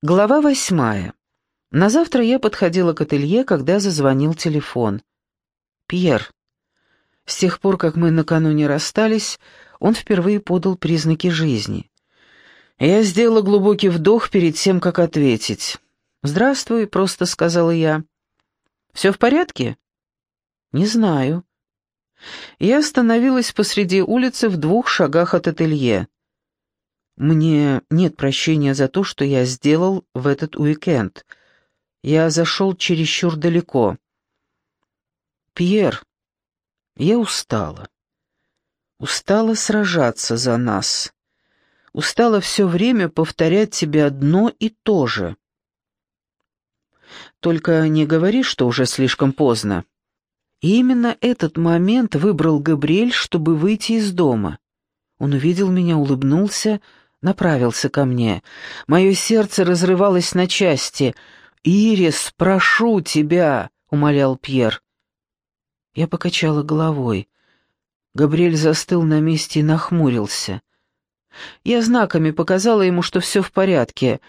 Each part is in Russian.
Глава восьмая. На завтра я подходила к ателье, когда зазвонил телефон. «Пьер». С тех пор, как мы накануне расстались, он впервые подал признаки жизни. Я сделала глубокий вдох перед тем, как ответить. «Здравствуй», — просто сказала я. «Все в порядке?» «Не знаю». Я остановилась посреди улицы в двух шагах от ателье. Мне нет прощения за то, что я сделал в этот уикенд. Я зашел чересчур далеко. Пьер, я устала. Устала сражаться за нас. Устала все время повторять тебе одно и то же. Только не говори, что уже слишком поздно. И именно этот момент выбрал Габриэль, чтобы выйти из дома. Он увидел меня, улыбнулся, направился ко мне. Мое сердце разрывалось на части. «Ирис, прошу тебя!» — умолял Пьер. Я покачала головой. Габриэль застыл на месте и нахмурился. Я знаками показала ему, что все в порядке.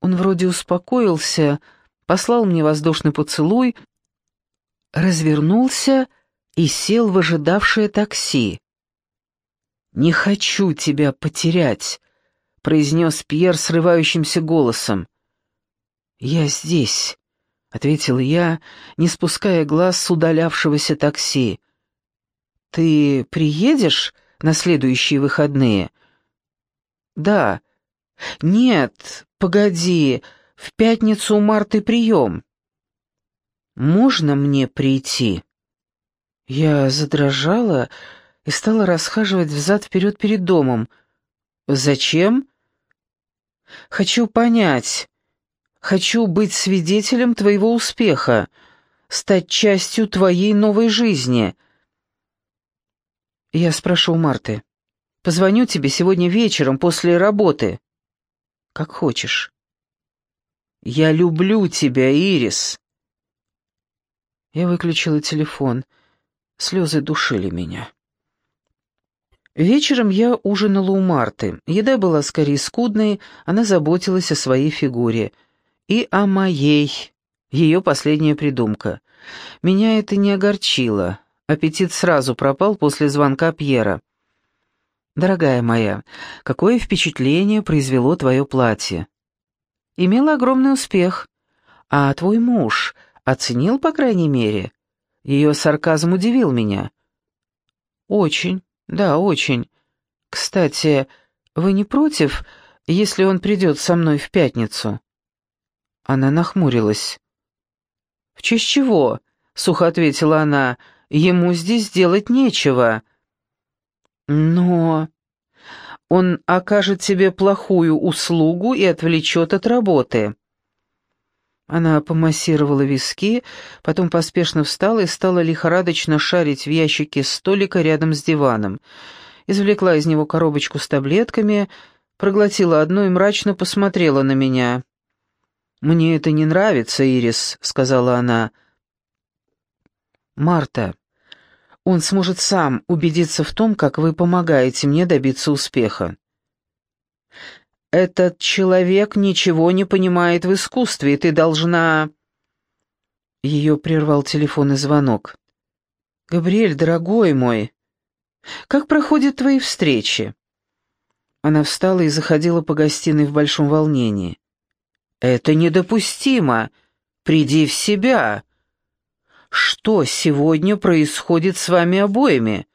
Он вроде успокоился, послал мне воздушный поцелуй, развернулся и сел в ожидавшее такси. «Не хочу тебя потерять», — произнес Пьер срывающимся голосом. «Я здесь», — ответил я, не спуская глаз с удалявшегося такси. «Ты приедешь на следующие выходные?» «Да». «Нет, погоди, в пятницу у Марты прием». «Можно мне прийти?» Я задрожала и стала расхаживать взад-вперед перед домом. «Зачем?» Хочу понять. Хочу быть свидетелем твоего успеха, стать частью твоей новой жизни. Я спрошу у Марты. Позвоню тебе сегодня вечером после работы. Как хочешь. Я люблю тебя, Ирис. Я выключила телефон. Слезы душили меня. Вечером я ужинала у Марты. Еда была скорее скудной, она заботилась о своей фигуре. И о моей, ее последняя придумка. Меня это не огорчило. Аппетит сразу пропал после звонка Пьера. «Дорогая моя, какое впечатление произвело твое платье?» «Имело огромный успех. А твой муж оценил, по крайней мере?» Ее сарказм удивил меня. «Очень». «Да, очень. Кстати, вы не против, если он придет со мной в пятницу?» Она нахмурилась. «В честь чего?» — сухо ответила она. «Ему здесь делать нечего». «Но...» «Он окажет тебе плохую услугу и отвлечет от работы». Она помассировала виски, потом поспешно встала и стала лихорадочно шарить в ящике столика рядом с диваном. Извлекла из него коробочку с таблетками, проглотила одну и мрачно посмотрела на меня. «Мне это не нравится, Ирис», — сказала она. «Марта, он сможет сам убедиться в том, как вы помогаете мне добиться успеха. «Этот человек ничего не понимает в искусстве, ты должна...» Ее прервал телефонный звонок. «Габриэль, дорогой мой, как проходят твои встречи?» Она встала и заходила по гостиной в большом волнении. «Это недопустимо! Приди в себя! Что сегодня происходит с вами обоими?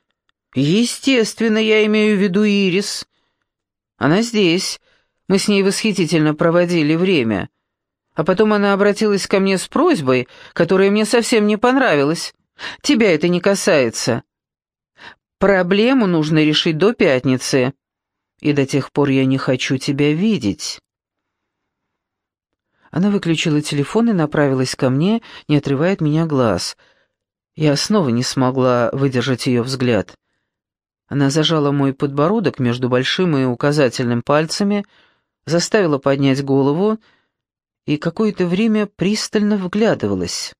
Естественно, я имею в виду Ирис. Она здесь, мы с ней восхитительно проводили время. А потом она обратилась ко мне с просьбой, которая мне совсем не понравилась. Тебя это не касается. Проблему нужно решить до пятницы. И до тех пор я не хочу тебя видеть. Она выключила телефон и направилась ко мне, не отрывая от меня глаз. Я снова не смогла выдержать ее взгляд. Она зажала мой подбородок между большим и указательным пальцами, заставила поднять голову и какое-то время пристально вглядывалась.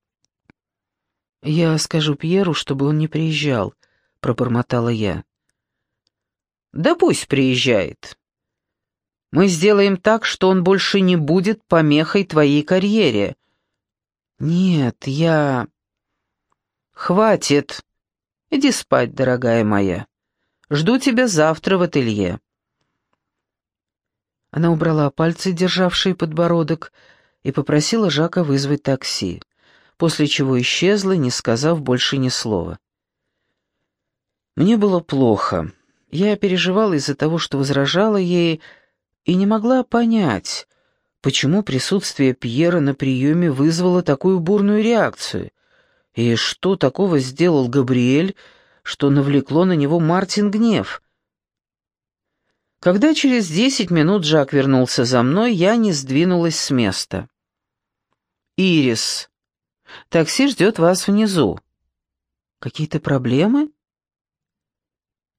«Я скажу Пьеру, чтобы он не приезжал», — пробормотала я. «Да пусть приезжает. Мы сделаем так, что он больше не будет помехой твоей карьере». «Нет, я...» «Хватит. Иди спать, дорогая моя. Жду тебя завтра в ателье». Она убрала пальцы, державшие подбородок, и попросила Жака вызвать такси, после чего исчезла, не сказав больше ни слова. Мне было плохо. Я переживала из-за того, что возражала ей, и не могла понять, почему присутствие Пьера на приеме вызвало такую бурную реакцию, и что такого сделал Габриэль, что навлекло на него Мартин гнев. Когда через десять минут Жак вернулся за мной, я не сдвинулась с места. «Ирис, такси ждет вас внизу». «Какие-то проблемы?»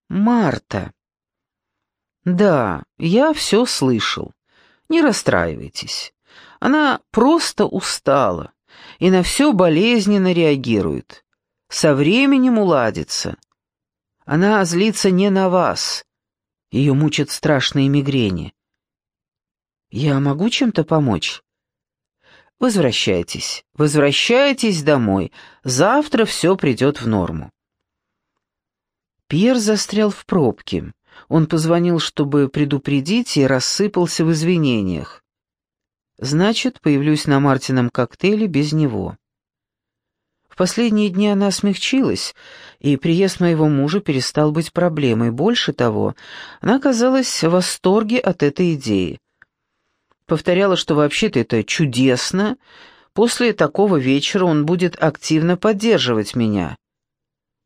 «Марта». «Да, я все слышал. Не расстраивайтесь. Она просто устала и на все болезненно реагирует. Со временем уладится. Она злится не на вас. Ее мучат страшные мигрени. Я могу чем-то помочь? Возвращайтесь, возвращайтесь домой. Завтра все придет в норму. Пьер застрял в пробке. Он позвонил, чтобы предупредить, и рассыпался в извинениях. Значит, появлюсь на Мартином коктейле без него. Последние дни она смягчилась, и приезд моего мужа перестал быть проблемой. Больше того, она оказалась в восторге от этой идеи. Повторяла, что вообще-то это чудесно. После такого вечера он будет активно поддерживать меня.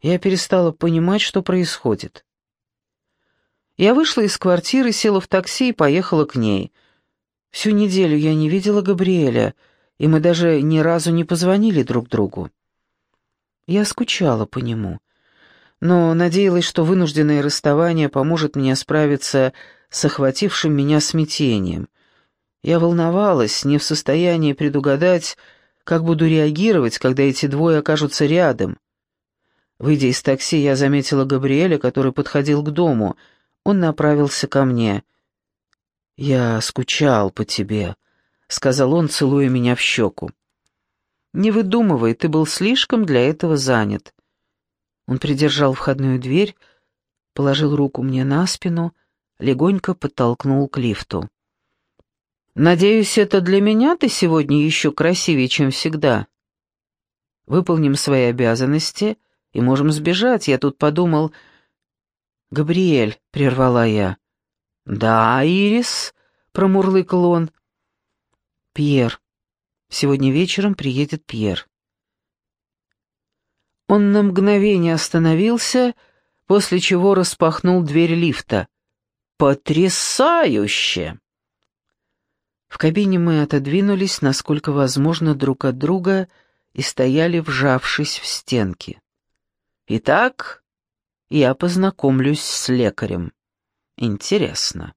Я перестала понимать, что происходит. Я вышла из квартиры, села в такси и поехала к ней. Всю неделю я не видела Габриэля, и мы даже ни разу не позвонили друг другу. Я скучала по нему, но надеялась, что вынужденное расставание поможет мне справиться с охватившим меня смятением. Я волновалась, не в состоянии предугадать, как буду реагировать, когда эти двое окажутся рядом. Выйдя из такси, я заметила Габриэля, который подходил к дому. Он направился ко мне. «Я скучал по тебе», — сказал он, целуя меня в щеку. «Не выдумывай, ты был слишком для этого занят». Он придержал входную дверь, положил руку мне на спину, легонько подтолкнул к лифту. «Надеюсь, это для меня ты сегодня еще красивее, чем всегда. Выполним свои обязанности и можем сбежать. Я тут подумал...» «Габриэль», — прервала я, «Да, Ирис», — промурлыкал он. «Пьер. Сегодня вечером приедет Пьер». Он на мгновение остановился, после чего распахнул дверь лифта. «Потрясающе!» В кабине мы отодвинулись, насколько возможно, друг от друга и стояли, вжавшись в стенки. «Итак, я познакомлюсь с лекарем». Интересно.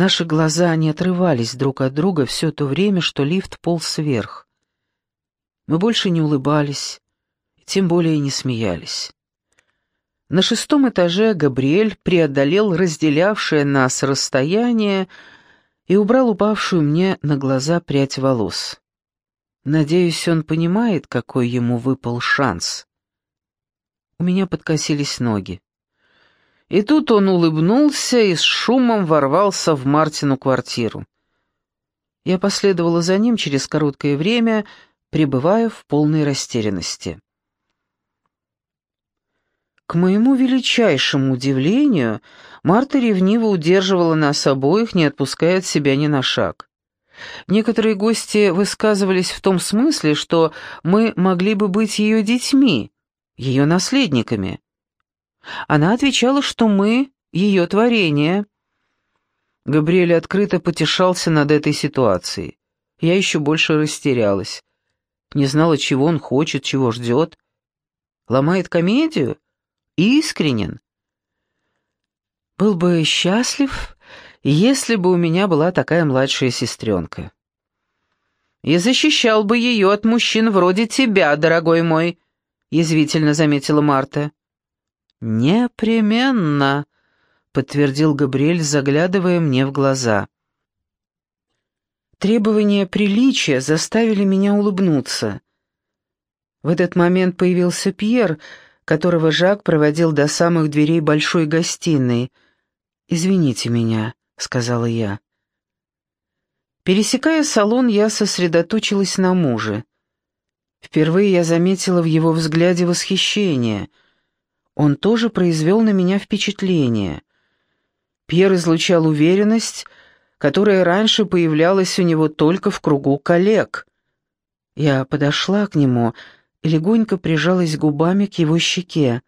Наши глаза не отрывались друг от друга все то время, что лифт полз вверх. Мы больше не улыбались, тем более не смеялись. На шестом этаже Габриэль преодолел разделявшее нас расстояние и убрал упавшую мне на глаза прядь волос. Надеюсь, он понимает, какой ему выпал шанс. У меня подкосились ноги. И тут он улыбнулся и с шумом ворвался в Мартину квартиру. Я последовала за ним через короткое время, пребывая в полной растерянности. К моему величайшему удивлению, Марта ревниво удерживала нас обоих, не отпуская от себя ни на шаг. Некоторые гости высказывались в том смысле, что мы могли бы быть ее детьми, ее наследниками. Она отвечала, что мы — ее творение. Габриэль открыто потешался над этой ситуацией. Я еще больше растерялась. Не знала, чего он хочет, чего ждет. Ломает комедию? Искренен. Был бы счастлив, если бы у меня была такая младшая сестренка. «И защищал бы ее от мужчин вроде тебя, дорогой мой», — язвительно заметила Марта. «Непременно», —— подтвердил Габриэль, заглядывая мне в глаза. Требования приличия заставили меня улыбнуться. В этот момент появился Пьер, которого Жак проводил до самых дверей большой гостиной. «Извините меня», — сказала я. Пересекая салон, я сосредоточилась на муже. Впервые я заметила в его взгляде восхищение. Он тоже произвел на меня впечатление. Пьер излучал уверенность, которая раньше появлялась у него только в кругу коллег. Я подошла к нему и легонько прижалась губами к его щеке.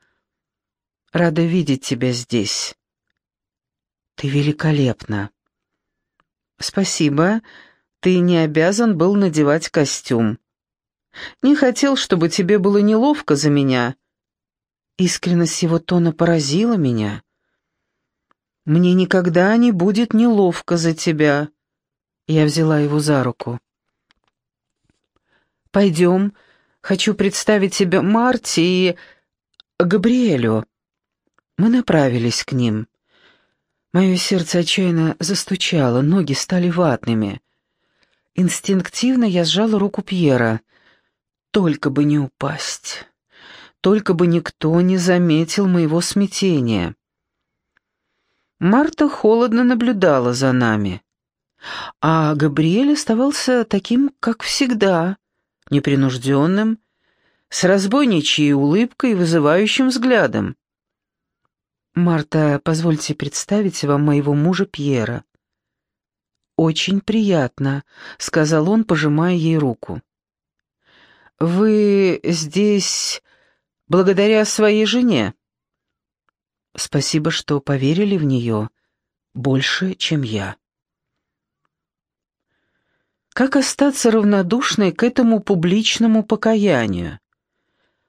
«Рада видеть тебя здесь». «Ты великолепна». «Спасибо. Ты не обязан был надевать костюм. Не хотел, чтобы тебе было неловко за меня». Искренность его тона поразила меня. «Мне никогда не будет неловко за тебя». Я взяла его за руку. «Пойдем. Хочу представить тебе Марти и... Габриэлю». Мы направились к ним. Мое сердце отчаянно застучало, ноги стали ватными. Инстинктивно я сжала руку Пьера. Только бы не упасть. Только бы никто не заметил моего смятения. Марта холодно наблюдала за нами. А Габриэль оставался таким, как всегда, непринужденным, с разбойничьей улыбкой и вызывающим взглядом. «Марта, позвольте представить вам моего мужа Пьера». «Очень приятно», — сказал он, пожимая ей руку. «Вы здесь благодаря своей жене?» Спасибо, что поверили в нее больше, чем я. Как остаться равнодушной к этому публичному покаянию?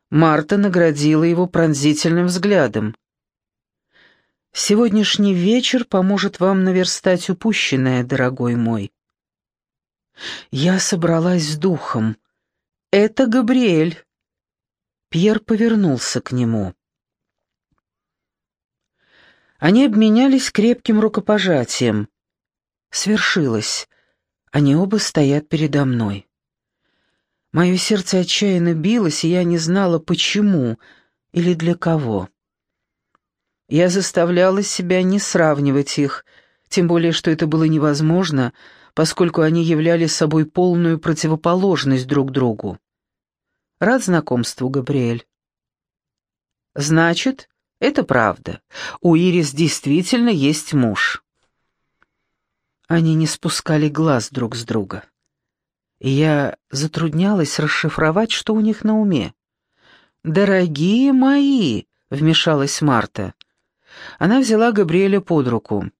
Марта наградила его пронзительным взглядом. «Сегодняшний вечер поможет вам наверстать упущенное, дорогой мой». Я собралась с духом. «Это Габриэль». Пьер повернулся к нему. Они обменялись крепким рукопожатием. Свершилось. Они оба стоят передо мной. Мое сердце отчаянно билось, и я не знала, почему или для кого. Я заставляла себя не сравнивать их, тем более, что это было невозможно, поскольку они являли собой полную противоположность друг другу. Рад знакомству, Габриэль. Значит, это правда. У Ирис действительно есть муж. Они не спускали глаз друг с друга. И я затруднялась расшифровать, что у них на уме. «Дорогие мои!» — вмешалась Марта. Она взяла Габриэля под руку.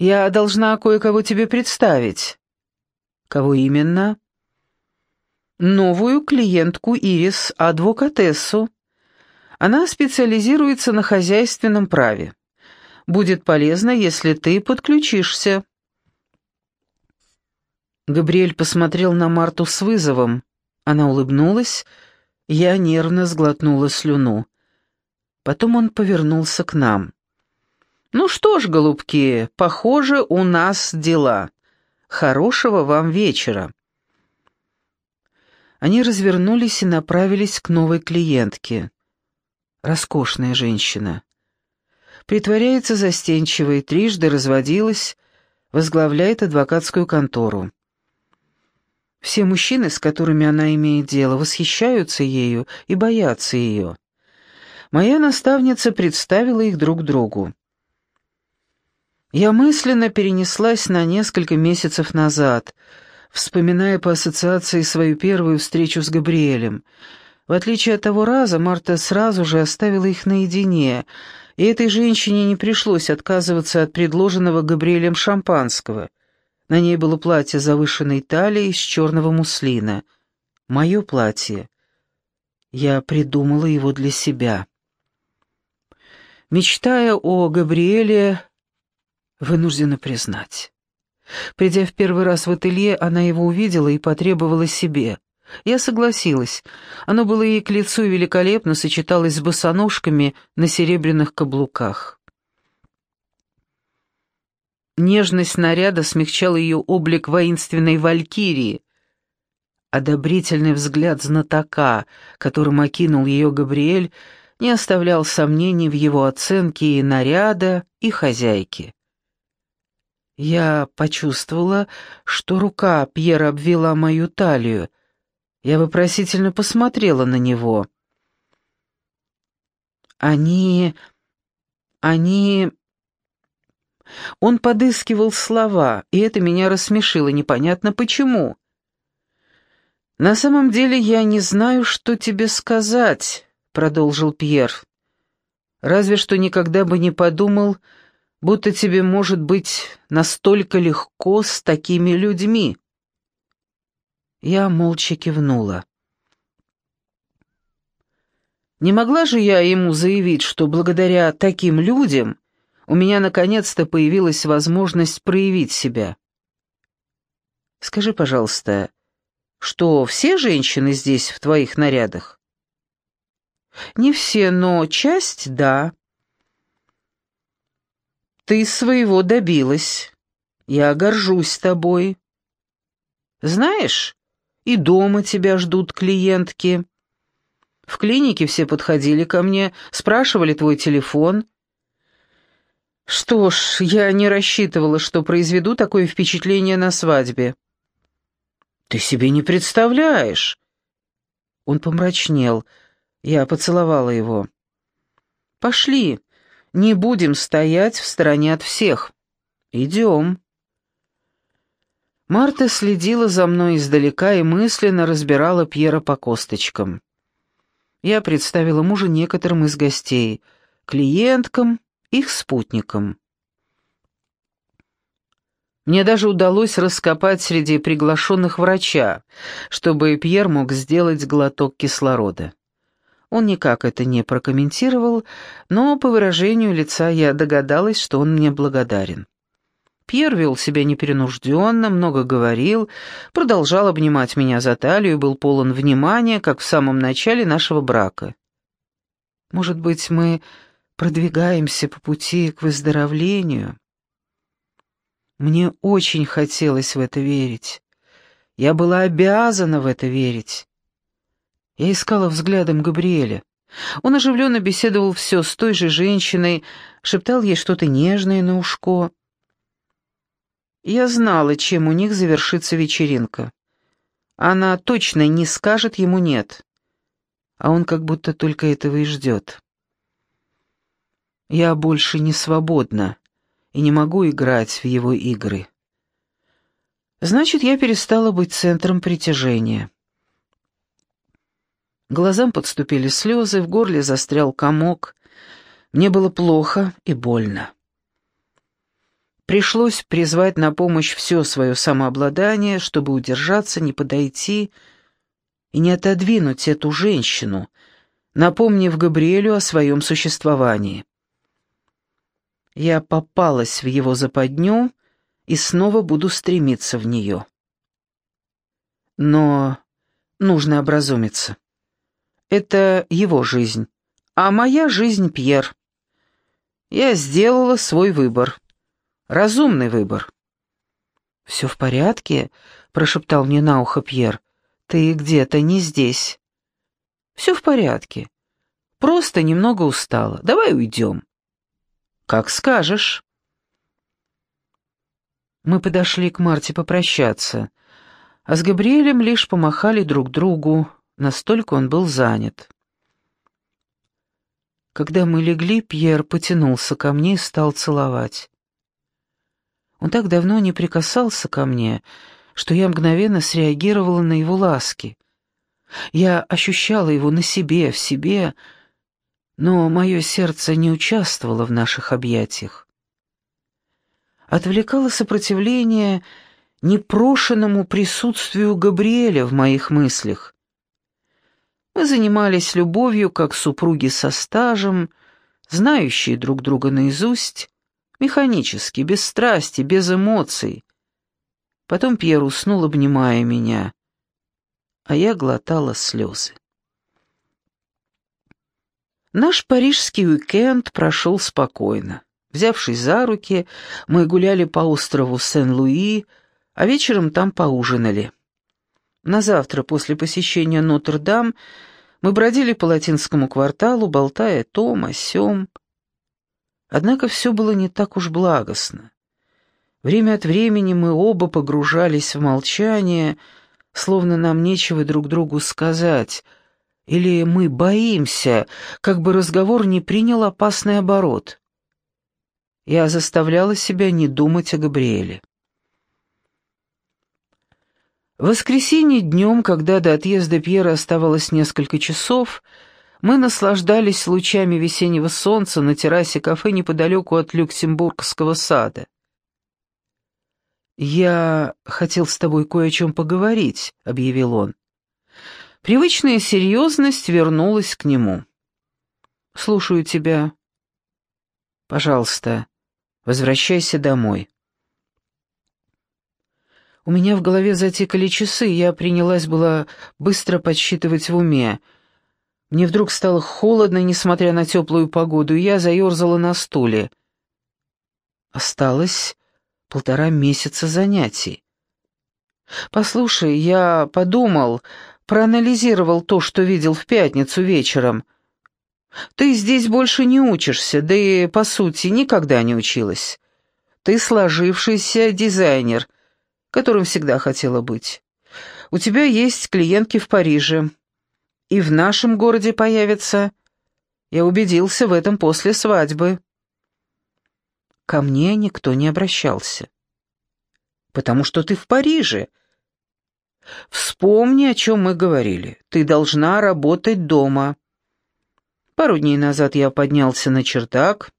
«Я должна кое-кого тебе представить». «Кого именно?» «Новую клиентку Ирис, адвокатессу. Она специализируется на хозяйственном праве. Будет полезно, если ты подключишься». Габриэль посмотрел на Марту с вызовом. Она улыбнулась, я нервно сглотнула слюну. Потом он повернулся к нам. «Ну что ж, голубки, похоже, у нас дела. Хорошего вам вечера». Они развернулись и направились к новой клиентке. Роскошная женщина. Притворяется застенчивой, трижды разводилась, возглавляет адвокатскую контору. Все мужчины, с которыми она имеет дело, восхищаются ею и боятся ее. Моя наставница представила их друг другу. Я мысленно перенеслась на несколько месяцев назад, вспоминая по ассоциации свою первую встречу с Габриэлем — в отличие от того раза, Марта сразу же оставила их наедине, и этой женщине не пришлось отказываться от предложенного Габриэлем шампанского. На ней было платье завышенной талии из черного муслина. Мое платье. Я придумала его для себя. Мечтая о Габриэле, вынуждена признать. Придя в первый раз в ателье, она его увидела и потребовала себе. Я согласилась. Оно было ей к лицу и великолепно сочеталось с босоножками на серебряных каблуках. Нежность наряда смягчала ее облик воинственной валькирии. Одобрительный взгляд знатока, которым окинул ее Габриэль, не оставлял сомнений в его оценке и наряда, и хозяйки. Я почувствовала, что рука Пьера обвела мою талию. Я вопросительно посмотрела на него. «Они... они...» Он подыскивал слова, и это меня рассмешило, непонятно почему. «На самом деле я не знаю, что тебе сказать», — продолжил Пьер. «Разве что никогда бы не подумал, будто тебе может быть настолько легко с такими людьми». Я молча кивнула. Не могла же я ему заявить, что благодаря таким людям у меня наконец-то появилась возможность проявить себя. Скажи, пожалуйста, что все женщины здесь в твоих нарядах? Не все, но часть — да. Ты своего добилась. Я горжусь тобой. Знаешь, и дома тебя ждут клиентки. В клинике все подходили ко мне, спрашивали твой телефон — что ж, я не рассчитывала, что произведу такое впечатление на свадьбе. Ты себе не представляешь. Он помрачнел. Я поцеловала его. Пошли, не будем стоять в стороне от всех. Идем. Марта следила за мной издалека и мысленно разбирала Пьера по косточкам. Я представила мужа некоторым из гостей, клиенткам, их спутником. Мне даже удалось раскопать среди приглашенных врача, чтобы Пьер мог сделать глоток кислорода. Он никак это не прокомментировал, но по выражению лица я догадалась, что он мне благодарен. Пьер вел себя непринужденно, много говорил, продолжал обнимать меня за талию и был полон внимания, как в самом начале нашего брака. Может быть, мы продвигаемся по пути к выздоровлению. Мне очень хотелось в это верить. Я была обязана в это верить. Я искала взглядом Габриэля. Он оживленно беседовал все с той же женщиной, шептал ей что-то нежное на ушко. Я знала, чем у них завершится вечеринка. Она точно не скажет ему «нет», а он как будто только этого и ждет. Я больше не свободна и не могу играть в его игры. Значит, я перестала быть центром притяжения. Глазам подступили слезы, в горле застрял комок. Мне было плохо и больно. Пришлось призвать на помощь все свое самообладание, чтобы удержаться, не подойти и не отодвинуть эту женщину, напомнив Габриэлю о своем существовании. Я попалась в его западню и снова буду стремиться в нее. Но нужно образумиться. Это его жизнь, а моя жизнь Пьер. Я сделала свой выбор. Разумный выбор. «Все в порядке?» — прошептал мне на ухо Пьер. «Ты где-то не здесь». «Все в порядке. Просто немного устала. Давай уйдем». «Как скажешь». Мы подошли к Марте попрощаться, а с Габриэлем лишь помахали друг другу, настолько он был занят. Когда мы легли, Пьер потянулся ко мне и стал целовать. Он так давно не прикасался ко мне, что я мгновенно среагировала на его ласки. Я ощущала его на себе, в себе, но мое сердце не участвовало в наших объятиях. Отвлекало сопротивление непрошенному присутствию Габриэля в моих мыслях. Мы занимались любовью, как супруги со стажем, знающие друг друга наизусть, механически, без страсти, без эмоций. Потом Пьер уснул, обнимая меня, а я глотала слезы. Наш парижский уикенд прошел спокойно. Взявшись за руки, мы гуляли по острову Сен-Луи, а вечером там поужинали. На завтра, после посещения Нотр-Дам, мы бродили по латинскому кварталу, болтая том о сём. Однако все было не так уж благостно. Время от времени мы оба погружались в молчание, словно нам нечего друг другу сказать, или мы боимся, как бы разговор не принял опасный оборот. Я заставляла себя не думать о Габриэле. В воскресенье днем, когда до отъезда Пьера оставалось несколько часов, мы наслаждались лучами весеннего солнца на террасе кафе неподалеку от Люксембургского сада. «Я хотел с тобой кое о чем поговорить», — объявил он. Привычная серьезность вернулась к нему. «Слушаю тебя. Пожалуйста, возвращайся домой». У меня в голове затекали часы, я принялась была быстро подсчитывать в уме. Мне вдруг стало холодно, несмотря на теплую погоду, и я заерзала на стуле. Осталось полтора месяца занятий. «Послушай, я подумал, проанализировал то, что видел в пятницу вечером. Ты здесь больше не учишься, да и, по сути, никогда не училась. Ты сложившийся дизайнер — которым всегда хотела быть. У тебя есть клиентки в Париже. И в нашем городе появятся. Я убедился в этом после свадьбы. Ко мне никто не обращался. Потому что ты в Париже. Вспомни, о чем мы говорили. Ты должна работать дома. Пару дней назад я поднялся на чердак,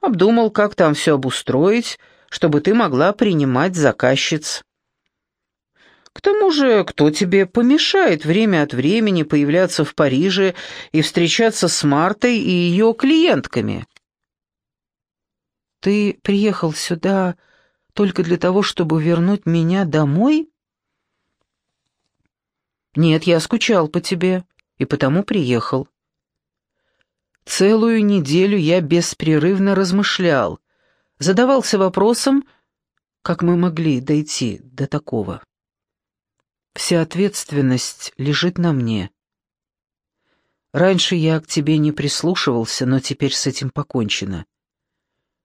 обдумал, как там все обустроить, чтобы ты могла принимать заказчиц. К тому же, кто тебе помешает время от времени появляться в Париже и встречаться с Мартой и ее клиентками? Ты приехал сюда только для того, чтобы вернуть меня домой? Нет, я скучал по тебе и потому приехал. Целую неделю я беспрерывно размышлял, задавался вопросом, как мы могли дойти до такого. Вся ответственность лежит на мне. Раньше я к тебе не прислушивался, но теперь с этим покончено.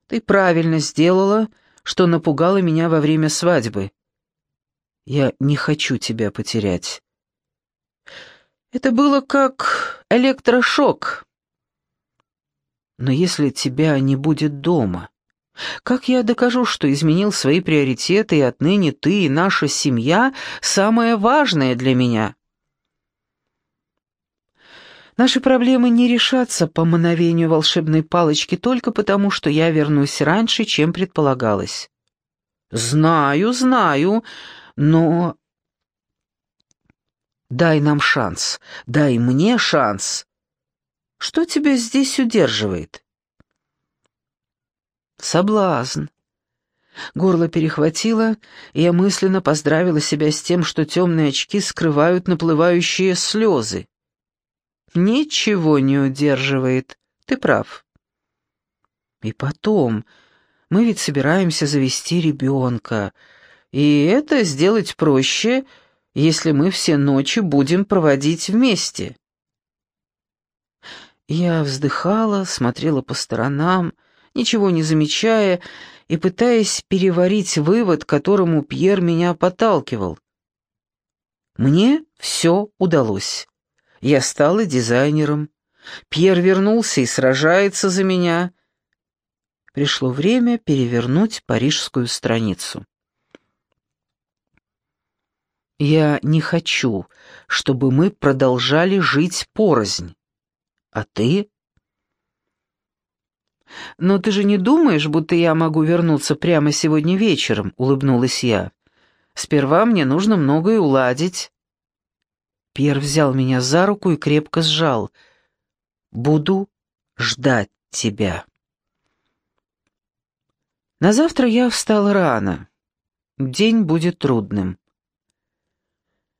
Ты правильно сделала, что напугала меня во время свадьбы. Я не хочу тебя потерять. Это было как электрошок. Но если тебя не будет дома, как я докажу, что изменил свои приоритеты, и отныне ты и наша семья — самое важное для меня? Наши проблемы не решатся по мановению волшебной палочки только потому, что я вернусь раньше, чем предполагалось. Знаю, знаю, но... Дай нам шанс, дай мне шанс. Что тебя здесь удерживает? Соблазн. Горло перехватило, и я мысленно поздравила себя с тем, что темные очки скрывают наплывающие слезы. Ничего не удерживает, ты прав. И потом, мы ведь собираемся завести ребенка, и это сделать проще, если мы все ночи будем проводить вместе. Я вздыхала, смотрела по сторонам, ничего не замечая и пытаясь переварить вывод, к которому Пьер меня подталкивал. Мне все удалось. Я стала дизайнером. Пьер вернулся и сражается за меня. Пришло время перевернуть парижскую страницу. Я не хочу, чтобы мы продолжали жить порознь. А ты? «Но ты же не думаешь, будто я могу вернуться прямо сегодня вечером?» — улыбнулась я. «Сперва мне нужно многое уладить». Пьер взял меня за руку и крепко сжал. «Буду ждать тебя». На завтра я встал рано. День будет трудным.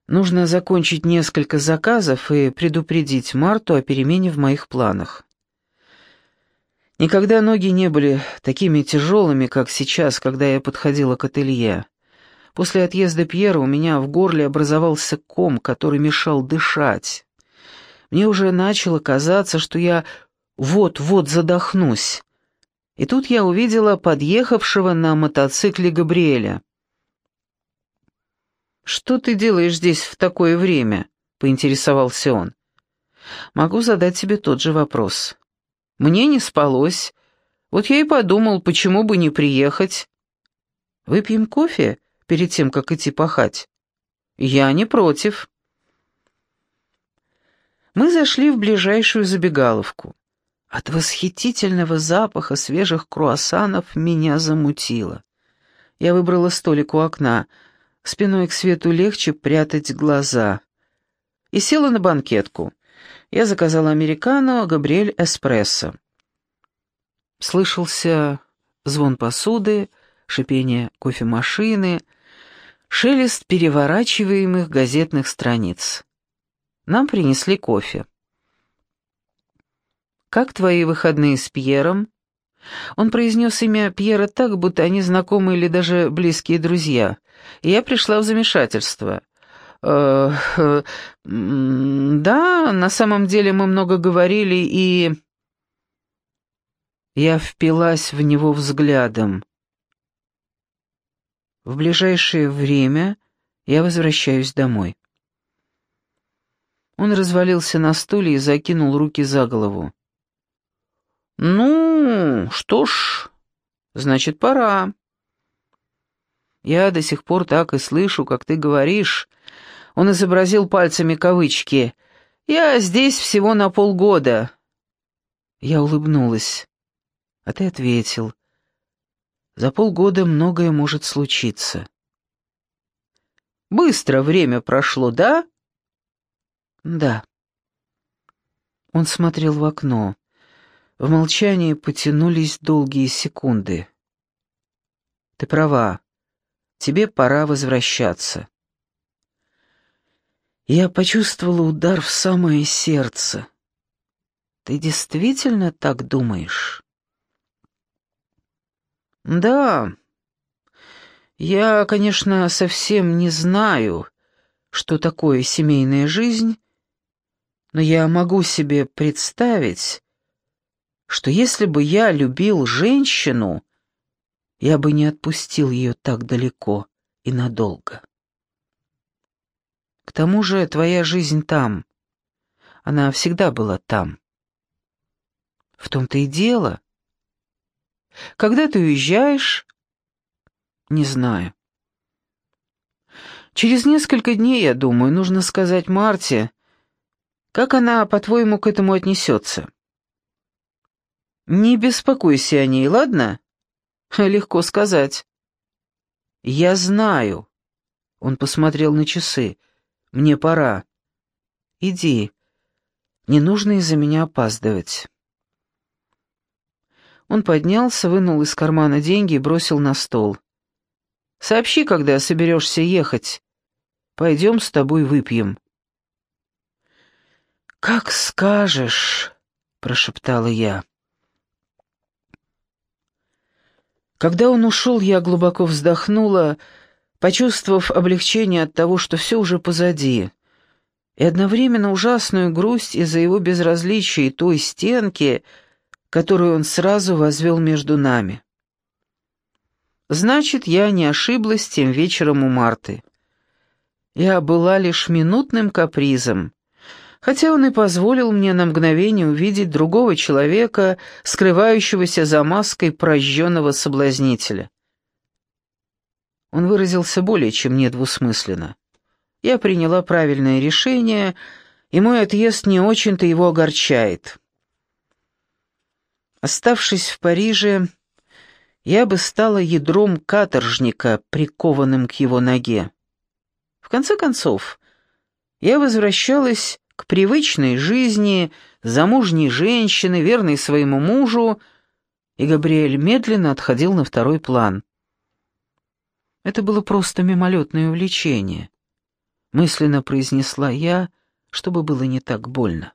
Нужно закончить несколько заказов и предупредить Марту о перемене в моих планах. Никогда ноги не были такими тяжелыми, как сейчас, когда я подходила к ателье. После отъезда Пьера у меня в горле образовался ком, который мешал дышать. Мне уже начало казаться, что я вот-вот задохнусь. И тут я увидела подъехавшего на мотоцикле Габриэля. «Что ты делаешь здесь в такое время?» — поинтересовался он. «Могу задать тебе тот же вопрос. Мне не спалось. Вот я и подумал, почему бы не приехать. Выпьем кофе перед тем, как идти пахать? Я не против». Мы зашли в ближайшую забегаловку. От восхитительного запаха свежих круассанов меня замутило. Я выбрала столик у окна — Спиной к свету легче прятать глаза. И села на банкетку. Я заказала американо, Габриэль эспрессо. Слышался звон посуды, шипение кофемашины, шелест переворачиваемых газетных страниц. Нам принесли кофе. «Как твои выходные с Пьером?» Он произнес имя Пьера так, будто они знакомы или даже близкие друзья и я пришла в замешательство. Э, да, на самом деле мы много говорили, и... Я впилась в него взглядом. В ближайшее время я возвращаюсь домой. Он развалился на стуле и закинул руки за голову. «Ну, что ж, значит, пора». Я до сих пор так и слышу, как ты говоришь. Он изобразил пальцами кавычки. Я здесь всего на полгода. Я улыбнулась. А ты ответил. За полгода многое может случиться. Быстро время прошло, да? Да. Он смотрел в окно. В молчании потянулись долгие секунды. Ты права. Тебе пора возвращаться». Я почувствовала удар в самое сердце. «Ты действительно так думаешь?» «Да. Я, конечно, совсем не знаю, что такое семейная жизнь, но я могу себе представить, что если бы я любил женщину, я бы не отпустил ее так далеко и надолго. К тому же твоя жизнь там. Она всегда была там. В том-то и дело. Когда ты уезжаешь? Не знаю. Через несколько дней, я думаю, нужно сказать Марте, как она, по-твоему, к этому отнесется. Не беспокойся о ней, ладно? Легко сказать. Я знаю. Он посмотрел на часы. Мне пора. Иди. Не нужно из-за меня опаздывать. Он поднялся, вынул из кармана деньги и бросил на стол. «Сообщи, когда соберешься ехать. Пойдем с тобой выпьем». «Как скажешь», — прошептала я. Когда он ушел, я глубоко вздохнула, почувствовав облегчение от того, что все уже позади, и одновременно ужасную грусть из-за его безразличия и той стенки, которую он сразу возвел между нами. Значит, я не ошиблась тем вечером у Марты. Я была лишь минутным капризом, хотя он и позволил мне на мгновение увидеть другого человека, скрывающегося за маской прожженного соблазнителя. Он выразился более чем недвусмысленно. Я приняла правильное решение, и мой отъезд не очень-то его огорчает. Оставшись в Париже, я бы стала ядром каторжника, прикованным к его ноге. В конце концов, я возвращалась к привычной жизни, замужней женщины, верной своему мужу, и Габриэль медленно отходил на второй план. Это было просто мимолетное увлечение. Мысленно произнесла я, чтобы было не так больно.